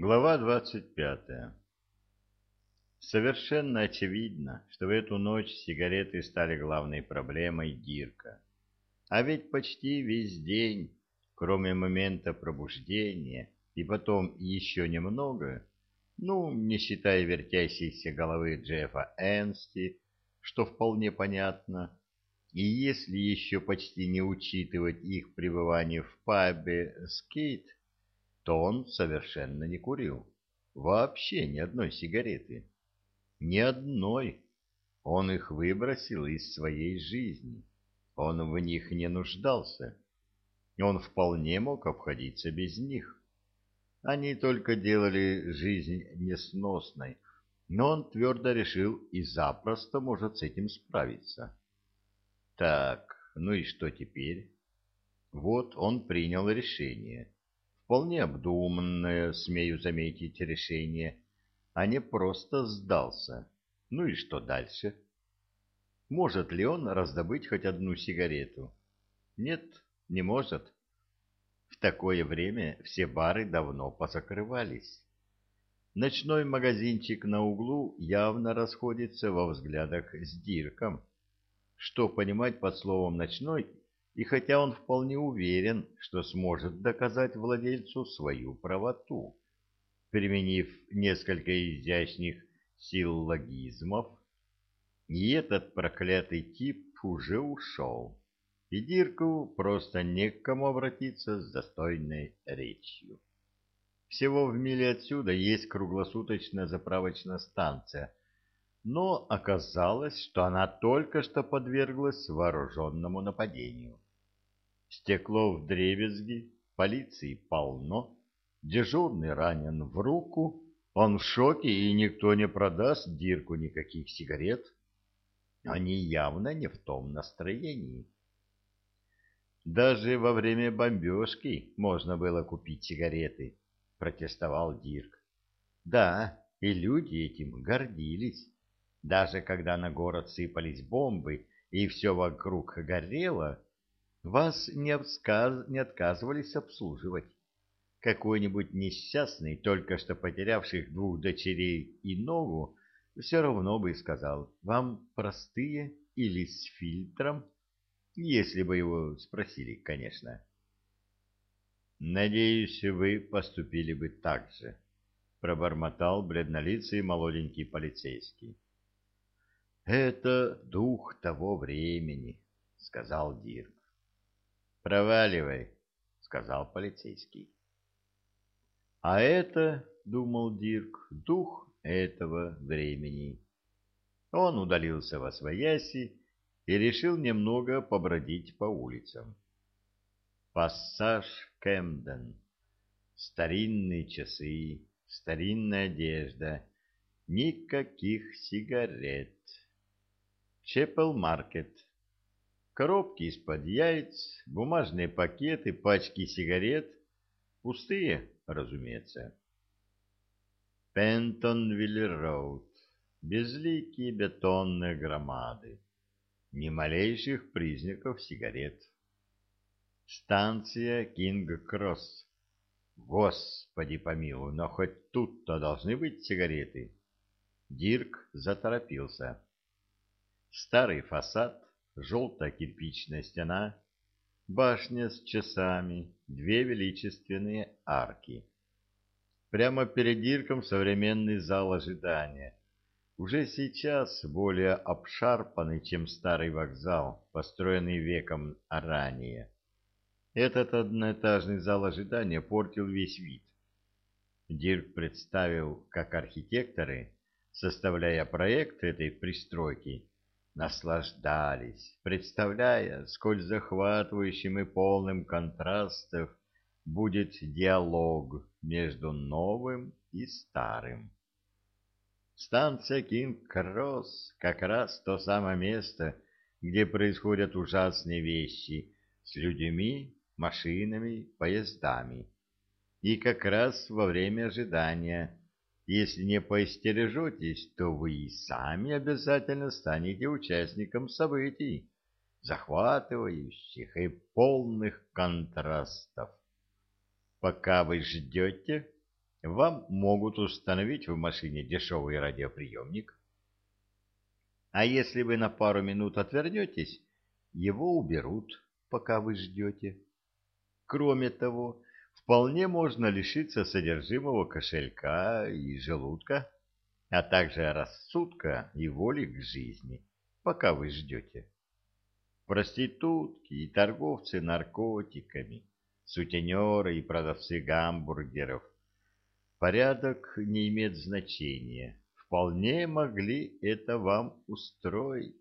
Глава двадцать пятая Совершенно очевидно, что в эту ночь сигареты стали главной проблемой Дирка. А ведь почти весь день, кроме момента пробуждения, и потом еще немного, ну, не считая вертящейся головы Джеффа Энсти, что вполне понятно, и если еще почти не учитывать их пребывание в пабе «Скейт», то он совершенно не курил. Вообще ни одной сигареты. Ни одной. Он их выбросил из своей жизни. Он в них не нуждался. Он вполне мог обходиться без них. Они только делали жизнь несносной, но он твердо решил и запросто может с этим справиться. Так, ну и что теперь? Вот он принял решение. Вполне обдуманное, смею заметить, решение, а не просто сдался. Ну и что дальше? Может ли он раздобыть хоть одну сигарету? Нет, не может. В такое время все бары давно позакрывались. Ночной магазинчик на углу явно расходится во взглядах с Дирком что понимать под словом «ночной», и хотя он вполне уверен, что сможет доказать владельцу свою правоту, применив несколько изящных силлогизмов, и этот проклятый тип уже ушел, и Дирку просто не к кому обратиться с достойной речью. Всего в миле отсюда есть круглосуточная заправочная станция – но оказалось, что она только что подверглась вооруженному нападению. Стекло в дребезги, полиции полно, дежурный ранен в руку, он в шоке, и никто не продаст Дирку никаких сигарет. Они явно не в том настроении. Даже во время бомбежки можно было купить сигареты, протестовал Дирк. Да, и люди этим гордились. Даже когда на город сыпались бомбы и все вокруг горело, вас не, обсказ... не отказывались обслуживать. Какой-нибудь несчастный, только что потерявших двух дочерей и ногу, все равно бы сказал, вам простые или с фильтром, если бы его спросили, конечно. «Надеюсь, вы поступили бы так же», — пробормотал бледнолицый молоденький полицейский. Это дух того времени, сказал Дирк. Проваливай, сказал полицейский. А это, думал Дирк, дух этого времени. Он удалился во свояси и решил немного побродить по улицам. Пассаж Кэмден. Старинные часы, старинная одежда, никаких сигарет. Чепел-маркет. Коробки из-под яиц, бумажные пакеты, пачки сигарет. Пустые, разумеется. Пентонвилл-роуд. Безликие бетонные громады. Ни малейших признаков сигарет. Станция Кинг-Кросс. Господи помилуй, но хоть тут-то должны быть сигареты. Дирк заторопился. Старый фасад, желтая кирпичная стена, башня с часами, две величественные арки. Прямо перед Дирком современный зал ожидания. Уже сейчас более обшарпанный, чем старый вокзал, построенный веком ранее. Этот одноэтажный зал ожидания портил весь вид. Дирк представил, как архитекторы, составляя проект этой пристройки, наслаждались, представляя, сколь захватывающим и полным контрастов будет диалог между новым и старым. Станция Кинг-Кросс как раз то самое место, где происходят ужасные вещи с людьми, машинами, поездами. И как раз во время ожидания если не поистережетесь, то вы и сами обязательно станете участником событий, захватывающих и полных контрастов. Пока вы ждете, вам могут установить в машине дешевый радиоприемник. А если вы на пару минут отвернетесь, его уберут, пока вы ждете. Кроме того, вполне можно лишиться содержимого кошелька и желудка, а также рассудка и воли к жизни, пока вы ждете. Проститутки и торговцы наркотиками, сутенеры и продавцы гамбургеров. Порядок не имеет значения. Вполне могли это вам устроить.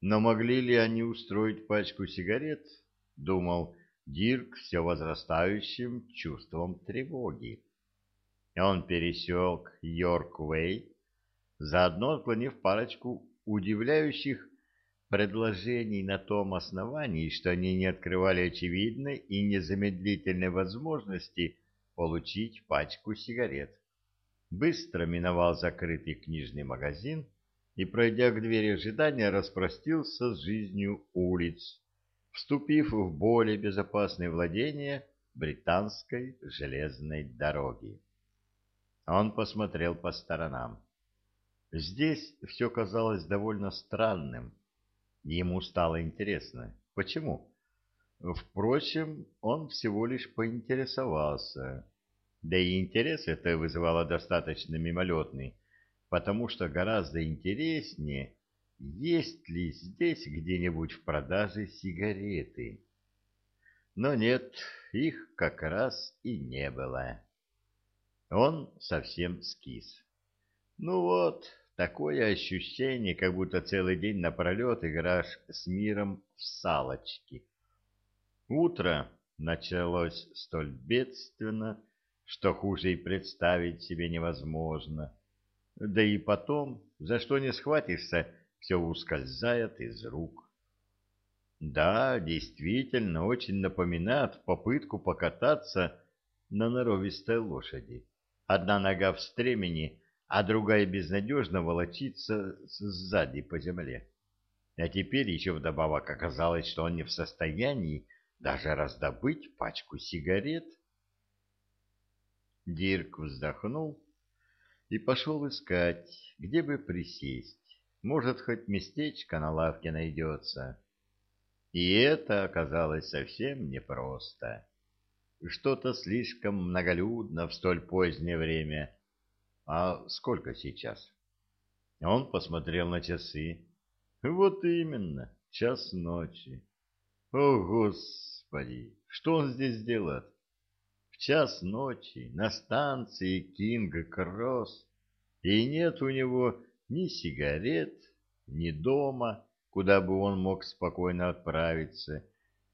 Но могли ли они устроить пачку сигарет, думал Дирк все возрастающим чувством тревоги. Он пересек Йорк-Уэй, заодно отклонив парочку удивляющих предложений на том основании, что они не открывали очевидной и незамедлительной возможности получить пачку сигарет. Быстро миновал закрытый книжный магазин и, пройдя к двери ожидания, распростился с жизнью улиц, вступив в более безопасное владение британской железной дороги. Он посмотрел по сторонам. Здесь все казалось довольно странным. Ему стало интересно. Почему? Впрочем, он всего лишь поинтересовался. Да и интерес это вызывало достаточно мимолетный, потому что гораздо интереснее, есть ли здесь где-нибудь в продаже сигареты. Но нет, их как раз и не было. Он совсем скис. Ну вот, такое ощущение, как будто целый день напролет играешь с миром в салочки. Утро началось столь бедственно, что хуже и представить себе невозможно. Да и потом, за что не схватишься, все ускользает из рук. Да, действительно, очень напоминает попытку покататься на норовистой лошади. Одна нога в стремени, а другая безнадежно волочится сзади по земле. А теперь еще вдобавок оказалось, что он не в состоянии даже раздобыть пачку сигарет. Дирк вздохнул и пошел искать, где бы присесть. Может, хоть местечко на лавке найдется. И это оказалось совсем непросто. Что-то слишком многолюдно в столь позднее время. А сколько сейчас? Он посмотрел на часы. Вот именно, час ночи. О, Господи, что он здесь делает? В час ночи на станции Кинг-Кросс, и нет у него ни сигарет, ни дома, куда бы он мог спокойно отправиться,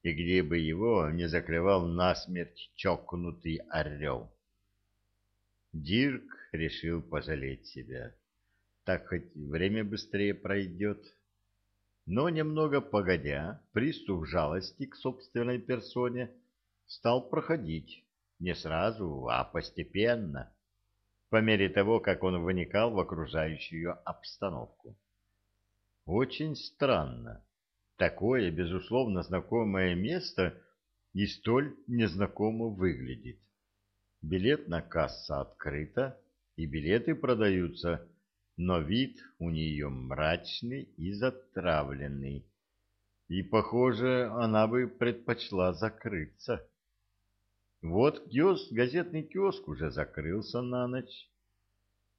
и где бы его не закрывал насмерть чокнутый орел. Дирк решил пожалеть себя. Так хоть время быстрее пройдет. Но немного погодя, приступ жалости к собственной персоне стал проходить не сразу, а постепенно по мере того, как он вникал в окружающую обстановку. Очень странно. Такое, безусловно, знакомое место и столь незнакомо выглядит. Билетная касса открыта, и билеты продаются, но вид у нее мрачный и затравленный. И, похоже, она бы предпочла закрыться. Вот киоск, газетный киоск уже закрылся на ночь.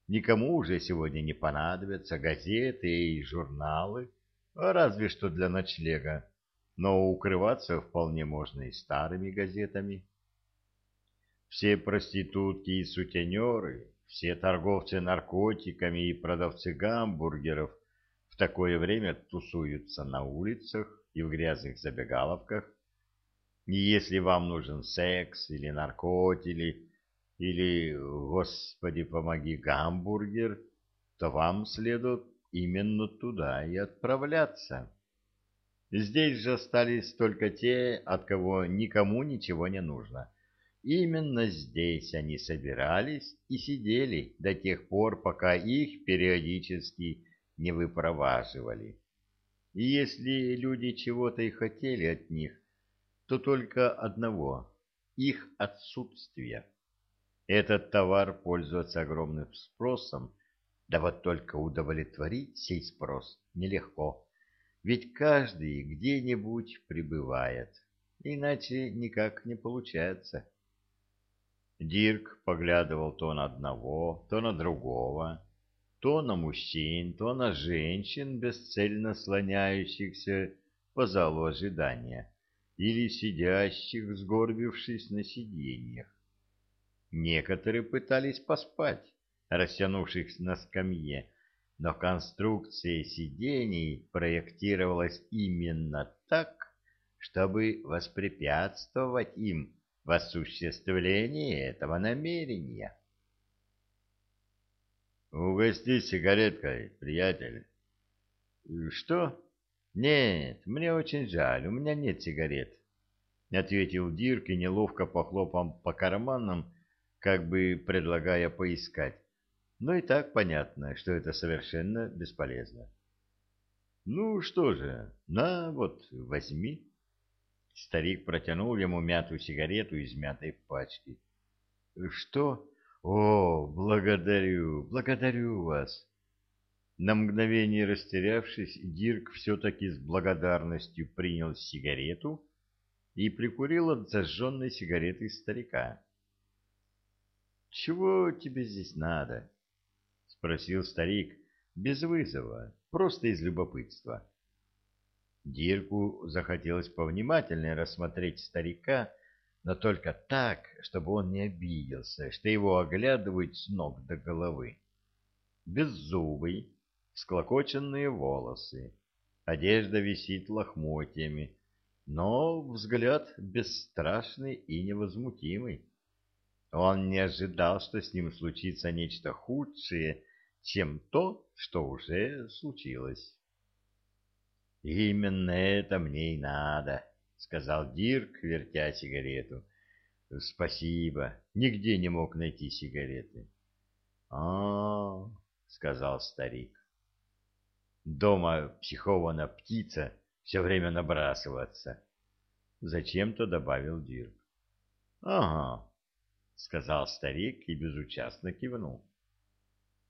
Никому уже сегодня не понадобятся газеты и журналы, разве что для ночлега, но укрываться вполне можно и старыми газетами. Все проститутки и сутенеры, все торговцы наркотиками и продавцы гамбургеров в такое время тусуются на улицах и в грязных забегаловках, и если вам нужен секс или наркотики, или, господи, помоги, гамбургер, то вам следует именно туда и отправляться. Здесь же остались только те, от кого никому ничего не нужно. Именно здесь они собирались и сидели до тех пор, пока их периодически не выпроваживали. И если люди чего-то и хотели от них, то только одного — их отсутствие. Этот товар пользуется огромным спросом, да вот только удовлетворить сей спрос нелегко, ведь каждый где-нибудь пребывает, иначе никак не получается. Дирк поглядывал то на одного, то на другого, то на мужчин, то на женщин, бесцельно слоняющихся по залу ожидания, или сидящих, сгорбившись на сиденьях. Некоторые пытались поспать, растянувшись на скамье, но конструкция сидений проектировалась именно так, чтобы воспрепятствовать им в осуществлении этого намерения. «Угости сигареткой, приятель». «Что?» «Нет, мне очень жаль, у меня нет сигарет», — ответил Дирк и неловко похлопал по карманам, как бы предлагая поискать. Но и так понятно, что это совершенно бесполезно. «Ну что же, на, вот, возьми». Старик протянул ему мятую сигарету из мятой пачки. «Что? О, благодарю, благодарю вас!» На мгновение растерявшись, Дирк все-таки с благодарностью принял сигарету и прикурил от зажженной сигареты старика. «Чего тебе здесь надо?» — спросил старик без вызова, просто из любопытства. Дирку захотелось повнимательнее рассмотреть старика, но только так, чтобы он не обиделся, что его оглядывают с ног до головы. Беззубый, склокоченные волосы, одежда висит лохмотьями, но взгляд бесстрашный и невозмутимый. Он не ожидал, что с ним случится нечто худшее, чем то, что уже случилось. «Именно это мне и надо», — сказал Дирк, вертя сигарету. «Спасибо. Нигде не мог найти сигареты». «А-а-а», сказал старик. Дома психована птица все время набрасываться. Зачем-то добавил Дирк. Ага, сказал старик и безучастно кивнул.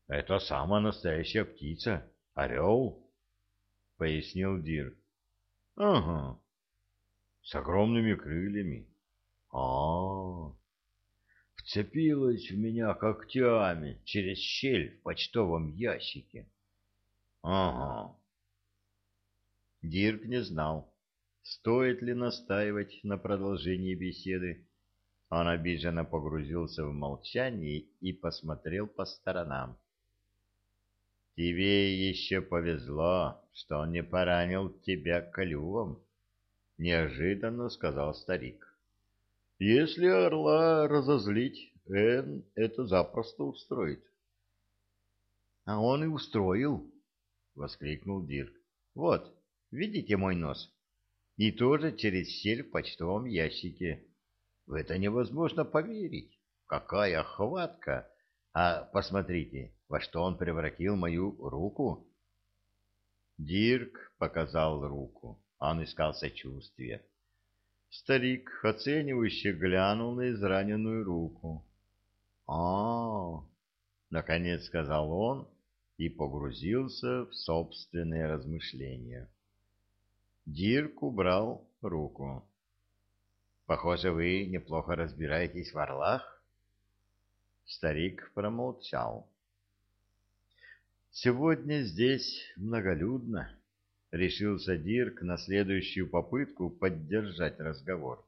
Это самая настоящая птица, орел, пояснил Дирк. Ага, с огромными крыльями. А, -а, -а. вцепилась в меня когтями через щель в почтовом ящике. Ага. Дирк не знал, стоит ли настаивать на продолжении беседы. Он обиженно погрузился в молчание и посмотрел по сторонам. «Тебе еще повезло, что он не поранил тебя клювом», — неожиданно сказал старик. «Если орла разозлить, Эн это запросто устроит». «А он и устроил», воскликнул Дирк. Вот, видите мой нос? И тоже через щель в почтовом ящике. В это невозможно поверить. Какая хватка! А посмотрите, во что он превратил мою руку. Дирк показал руку. Он искал сочувствия. Старик, оценивающе глянул на израненную руку. а, -а, -а наконец сказал он и погрузился в собственные размышления. Дирк убрал руку. «Похоже, вы неплохо разбираетесь в орлах?» Старик промолчал. «Сегодня здесь многолюдно», — решился Дирк на следующую попытку поддержать разговор.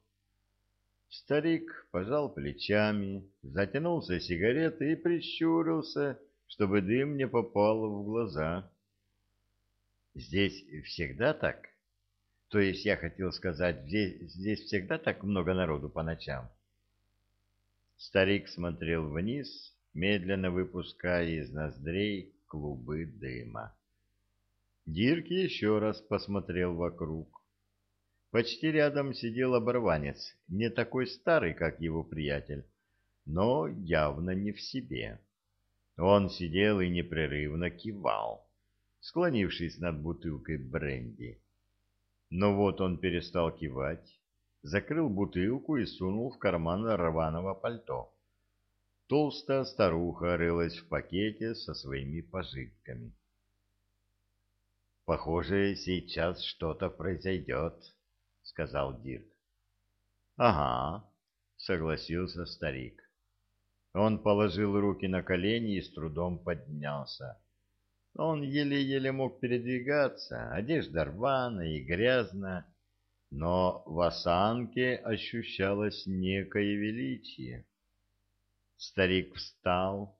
Старик пожал плечами, затянулся сигаретой и прищурился, — чтобы дым не попал в глаза. Здесь всегда так? То есть я хотел сказать, здесь, здесь всегда так много народу по ночам? Старик смотрел вниз, медленно выпуская из ноздрей клубы дыма. Дирк еще раз посмотрел вокруг. Почти рядом сидел оборванец, не такой старый, как его приятель, но явно не в себе. Он сидел и непрерывно кивал, склонившись над бутылкой бренди. Но вот он перестал кивать, закрыл бутылку и сунул в карман рваного пальто. толстая старуха рылась в пакете со своими пожитками. «Похоже, сейчас что-то произойдет», — сказал Дирк. «Ага», — согласился старик. Он положил руки на колени и с трудом поднялся. Он еле-еле мог передвигаться, одежда рваная и грязная, но в осанке ощущалось некое величие. Старик встал.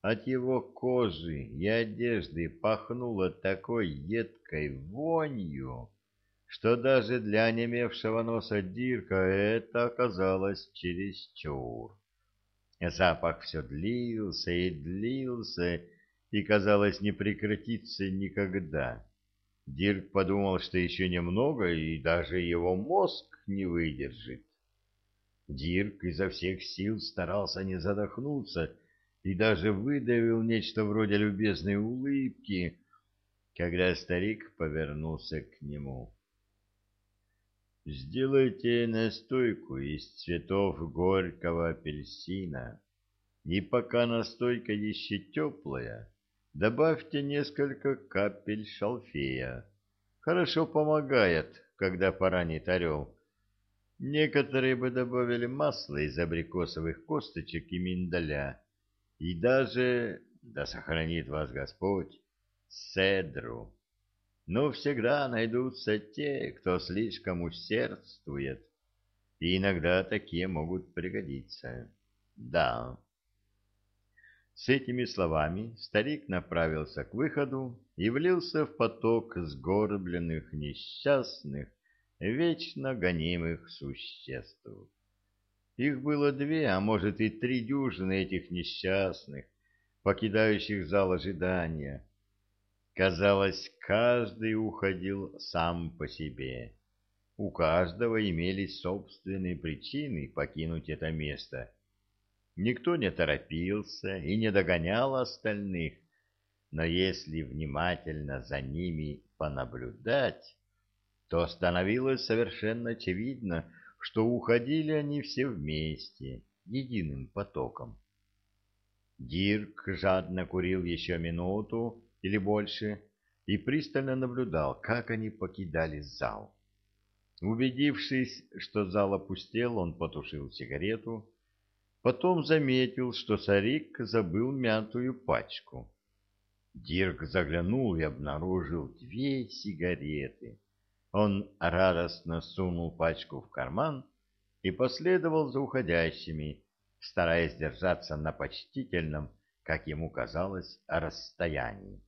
От его кожи и одежды пахнуло такой едкой вонью, что даже для онемевшего носа Дирка это оказалось чересчур. Запах все длился и длился, и, казалось, не прекратится никогда. Дирк подумал, что еще немного, и даже его мозг не выдержит. Дирк изо всех сил старался не задохнуться и даже выдавил нечто вроде любезной улыбки, когда старик повернулся к нему. «Сделайте настойку из цветов горького апельсина, и пока настойка еще теплая, Добавьте несколько капель шалфея. Хорошо помогает, когда поранит орел. Некоторые бы добавили масло из абрикосовых косточек и миндаля. И даже, да сохранит вас Господь, седру. Но всегда найдутся те, кто слишком усердствует. И иногда такие могут пригодиться. Да. С этими словами старик направился к выходу и влился в поток сгорбленных несчастных, вечно гонимых существ. Их было две, а может и три дюжины этих несчастных, покидающих зал ожидания. Казалось, каждый уходил сам по себе. У каждого имелись собственные причины покинуть это место — Никто не торопился и не догонял остальных, но если внимательно за ними понаблюдать, то становилось совершенно очевидно, что уходили они все вместе, единым потоком. Дирк жадно курил еще минуту или больше и пристально наблюдал, как они покидали зал. Убедившись, что зал опустел, он потушил сигарету Потом заметил, что Сарик забыл мятую пачку. Дирк заглянул и обнаружил две сигареты. Он радостно сунул пачку в карман и последовал за уходящими, стараясь держаться на почтительном, как ему казалось, расстоянии.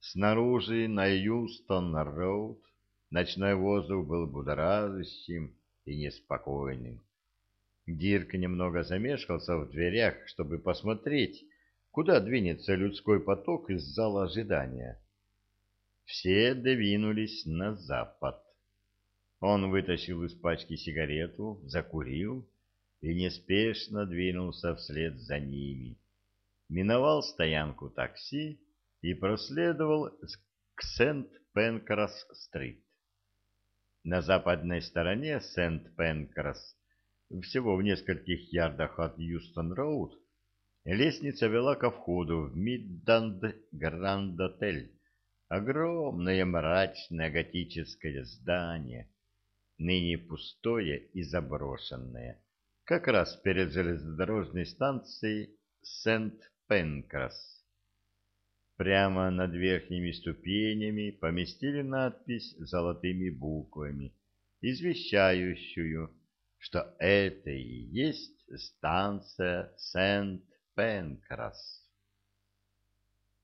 Снаружи на Юстон-Роуд ночной воздух был будоражащим и неспокойным. Дирк немного замешкался в дверях, чтобы посмотреть, куда двинется людской поток из зала ожидания. Все двинулись на запад. Он вытащил из пачки сигарету, закурил и неспешно двинулся вслед за ними. Миновал стоянку такси и проследовал к Сент-Пенкрас-стрит. На западной стороне Сент-Пенкрас всего в нескольких ярдах от Юстон-Роуд, лестница вела ко входу в Мидданд Гранд-Отель, огромное мрачное готическое здание, ныне пустое и заброшенное, как раз перед железнодорожной станцией Сент-Пенкрас. Прямо над верхними ступенями поместили надпись золотыми буквами, извещающую что это и есть станция Сент-Пенкрас.